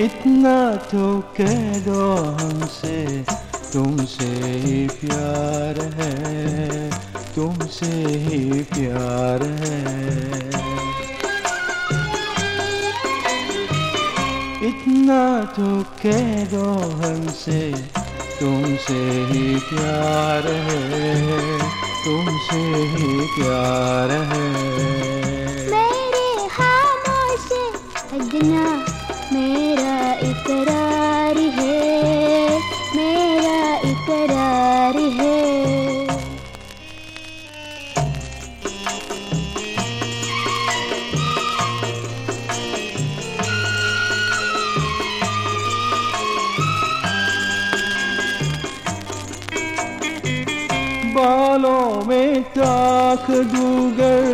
इतना तो कह दो हमसे, तुमसे ही प्यार है, तुमसे ही प्यार है। इतना तो कह दो हमसे, तुमसे ही प्यार है, तुमसे ही प्यार है। बालों में ताक दूगर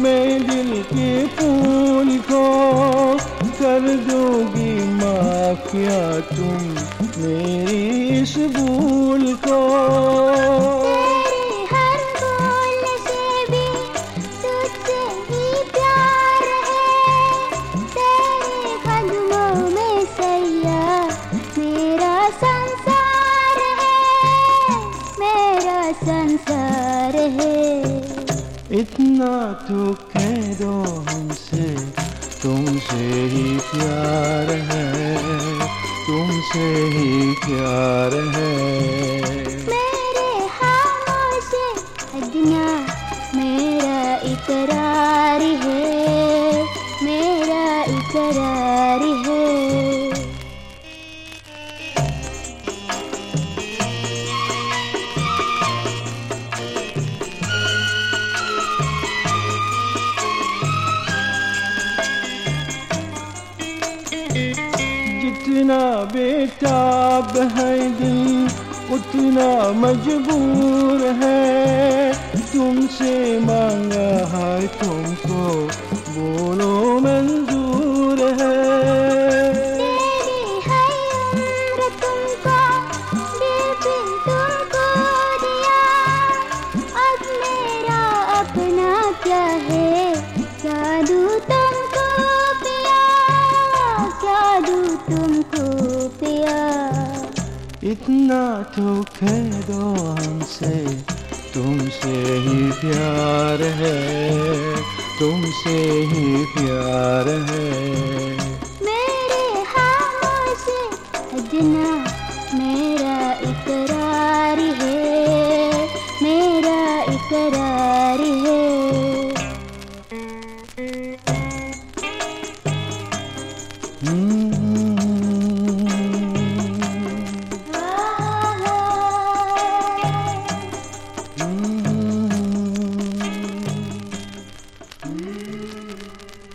मैं दिल के फूल को कर दोगी, माफिया तुम मेरी इस भूल को। इतना तो कह दो हमसे, तुमसे ही प्यार है, तुमसे ही प्यार है। मेरे से मेरा इकरार जितना बेताब है दिल उतना मजबूर है। तुमसे मांगा है तुमको बोलो इतना तो कह दो हमसे तुमसे ही प्यार है तुमसे ही प्यार है। मेरे हाँ से अजना मेरा इकरार है मेरा इकरार है। हम्म